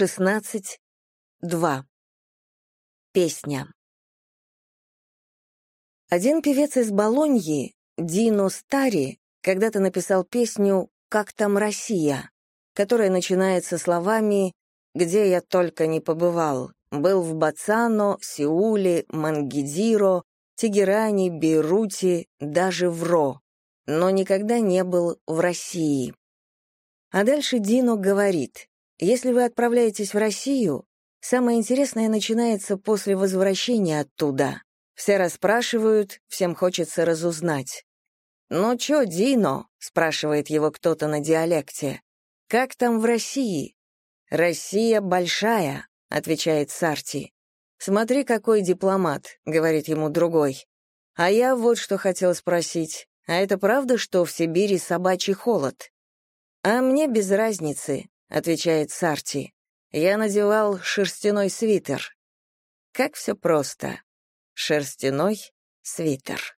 16. 2. Песня. Один певец из Болоньи, Дино Стари, когда-то написал песню «Как там Россия», которая начинается словами «Где я только не побывал. Был в Бацано, Сеуле, Мангидиро, Тегеране, Бейруте, даже в Ро, но никогда не был в России». А дальше Дино говорит если вы отправляетесь в Россию, самое интересное начинается после возвращения оттуда. Все расспрашивают, всем хочется разузнать. «Ну чё, Дино?» — спрашивает его кто-то на диалекте. «Как там в России?» «Россия большая», — отвечает Сарти. «Смотри, какой дипломат», — говорит ему другой. «А я вот что хотел спросить. А это правда, что в Сибири собачий холод?» «А мне без разницы отвечает Сарти. Я надевал шерстяной свитер. Как все просто. Шерстяной свитер.